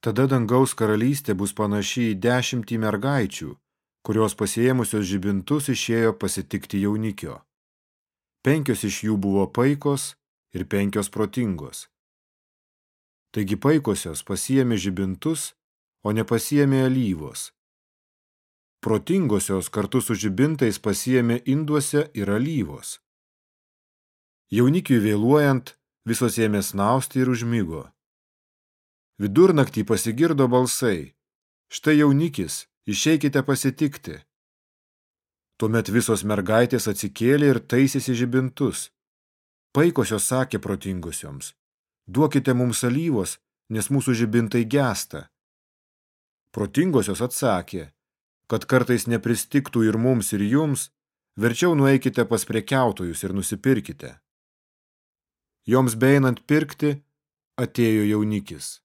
Tada dangaus karalystė bus panaši į dešimtį mergaičių, kurios pasiėmusios žibintus išėjo pasitikti jaunikio. Penkios iš jų buvo paikos ir penkios protingos. Taigi paikosios pasiėmė žibintus, o nepasiėmė alyvos. Protingosios kartu su žibintais pasiėmė induose ir alyvos. Jaunikiui vėluojant, visos ėmė snausti ir užmygo. Vidurnaktį pasigirdo balsai. Štai jaunikis, išeikite pasitikti. Tuomet visos mergaitės atsikėlė ir taisėsi žibintus. Paikosios sakė protingusioms, duokite mums alyvos, nes mūsų žibintai gesta. Protingosios atsakė, kad kartais nepristiktų ir mums ir jums, verčiau nueikite pas prekiautojus ir nusipirkite. Joms beinant pirkti, atėjo jaunikis.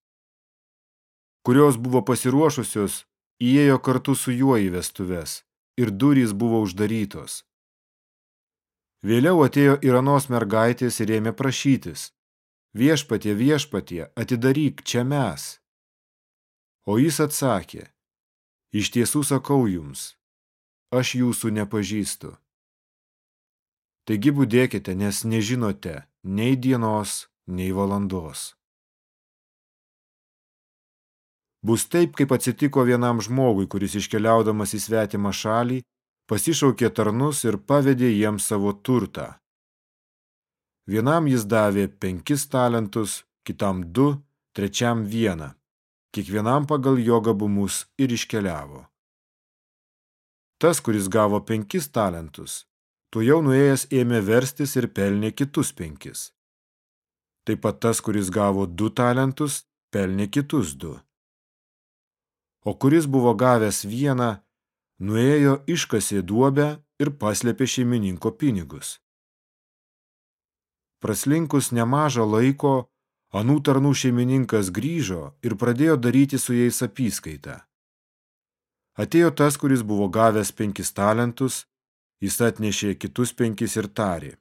Kurios buvo pasiruošusios, įėjo kartu su juo į vestuves ir durys buvo uždarytos. Vėliau atėjo ir anos mergaitės ir ėmė prašytis. Viešpatie, viešpatie, atidaryk čia mes. O jis atsakė, iš tiesų sakau jums, aš jūsų nepažįstu. Taigi būdėkite, nes nežinote nei dienos, nei valandos. Bus taip, kaip atsitiko vienam žmogui, kuris iškeliaudamas į svetimą šalį, pasišaukė tarnus ir pavedė jiems savo turtą. Vienam jis davė penkis talentus, kitam du, trečiam vieną, kiekvienam pagal jo gabumus ir iškeliavo. Tas, kuris gavo penkis talentus, tu jau nuėjęs ėmė verstis ir pelnė kitus penkis. Taip pat tas, kuris gavo du talentus, pelnė kitus du o kuris buvo gavęs vieną, nuėjo iškasė duobę ir paslėpė šeimininko pinigus. Praslinkus nemažą laiko, anų tarnų šeimininkas grįžo ir pradėjo daryti su jais apyskaitą. Atėjo tas, kuris buvo gavęs penkis talentus, jis atnešė kitus penkis ir tarė.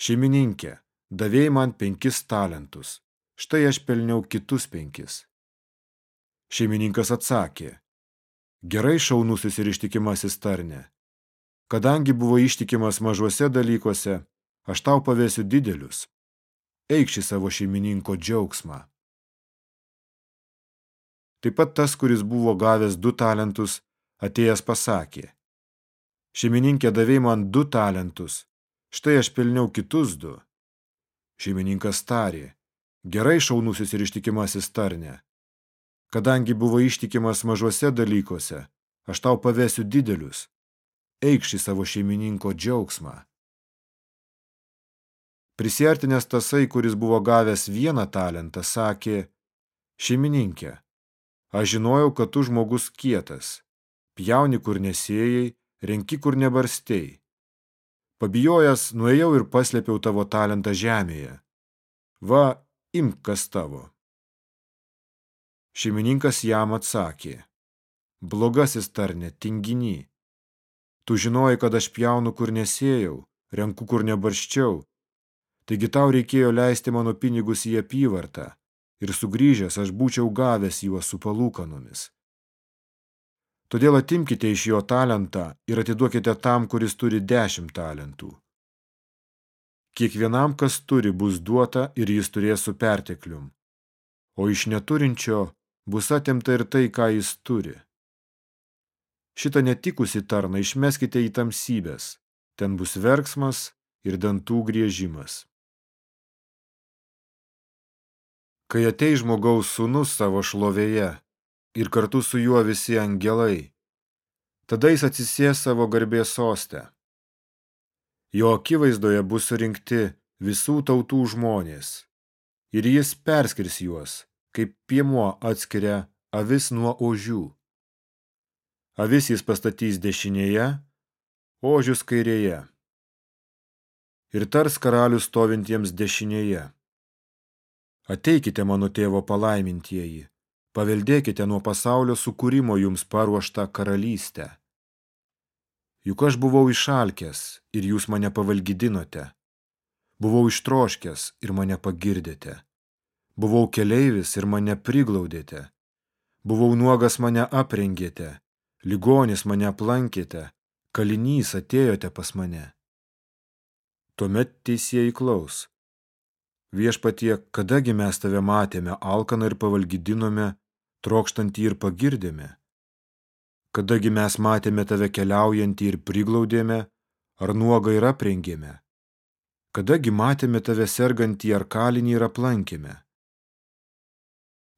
Šeimininkė, davėjai man penkis talentus, štai aš pelniau kitus penkis. Šeimininkas atsakė, gerai šaunusis ir ištikimasis tarne. Kadangi buvo ištikimas mažuose dalykuose, aš tau pavėsiu didelius. Eikši savo šeimininko džiaugsmą. Taip pat tas, kuris buvo gavęs du talentus, atėjęs pasakė, šeimininkė davė man du talentus, štai aš pelniau kitus du. Šeimininkas tarė, gerai šaunusis ir ištikimasis tarne. Kadangi buvo ištikimas mažuose dalykuose, aš tau pavėsiu didelius. Eikši savo šeimininko džiaugsmą. Prisiartinęs tasai, kuris buvo gavęs vieną talentą, sakė, šeimininkė, aš žinojau, kad tu žmogus kietas, pjauni kur nesėjai, renki kur nebarstei. Pabijojęs, nuėjau ir paslėpiau tavo talentą žemėje. Va, imk kas tavo. Šeimininkas jam atsakė, blogasis tarne, tinginy. Tu žinojai, kad aš pjaunu, kur nesėjau, renku, kur nebarščiau. Taigi tau reikėjo leisti mano pinigus į apyvartą ir sugrįžęs aš būčiau gavęs juos su palūkanomis. Todėl atimkite iš jo talentą ir atiduokite tam, kuris turi dešimt talentų. Kiekvienam, kas turi, bus duota ir jis turės su perteklium, o iš neturinčio bus atimta ir tai, ką jis turi. Šitą netikusi tarną išmeskite į tamsybės, ten bus verksmas ir dantų griežimas. Kai atei žmogaus sūnus savo šlovėje ir kartu su juo visi angelai, tada jis atsisės savo garbės sostę. Jo akivaizdoje bus surinkti visų tautų žmonės ir jis perskirs juos kaip piemuo atskiria avis nuo ožių. Avis jis pastatys dešinėje, ožius kairėje. Ir tars karalius stovintiems dešinėje. Ateikite mano tėvo palaimintieji, paveldėkite nuo pasaulio sukūrimo jums paruoštą karalystę. Juk aš buvau išalkęs ir jūs mane pavalgydinote. Buvau ištroškęs ir mane pagirdėte. Buvau keleivis ir mane priglaudėte, buvau nuogas mane aprengėte, ligonis mane aplankėte, kalinys atėjote pas mane. Tuomet teisėjai klaus. Viešpatie, kadagi mes tave matėme, alkaną ir pavalgydinome, trokštantį ir pagirdėme? Kadagi mes matėme tave keliaujantį ir priglaudėme, ar nuogą ir aprengėme? Kadagi matėme tave sergantį ar kalinį ir aplankėme?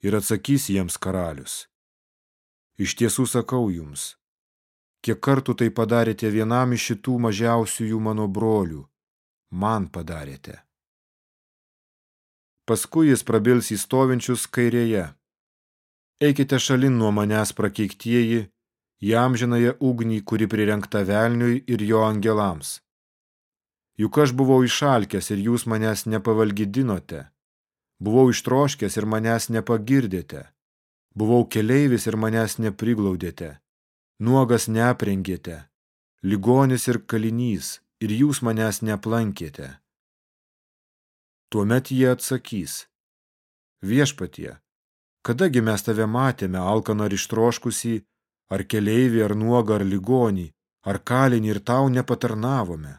Ir atsakys jiems karalius. Iš tiesų sakau jums, kiek kartų tai padarėte vienam iš šitų mažiausiųjų mano brolių, man padarėte. Paskui jis prabils į stovinčius kairėje. Eikite šalin nuo manęs prakeiktieji, į amžinąją ugnį, kuri prirengta velniui ir jo angelams. Juk aš buvau išalkęs ir jūs manęs nepavalgydinote. Buvau ištroškęs ir manęs nepagirdėte. Buvau keleivis ir manęs nepriglaudėte. Nuogas neaprengėte. Ligonis ir kalinys ir jūs manęs neaplankėte. Tuomet jie atsakys. Viešpatie, kadagi mes tave matėme alkaną ar ištroškusį, ar keleivį, ar nuogą, ar ligonį, ar kalinį ir tau nepatarnavome.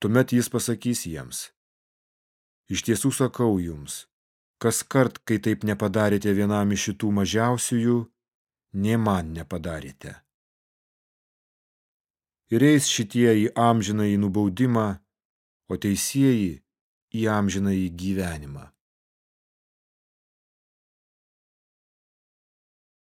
Tuomet jis pasakys jiems. Iš tiesų sakau jums, kas kart, kai taip nepadarėte vienam iš šitų mažiausiųjų, nė man nepadarėte. Ir eis šitie į amžinąjį nubaudimą, o teisieji į amžinąjį gyvenimą.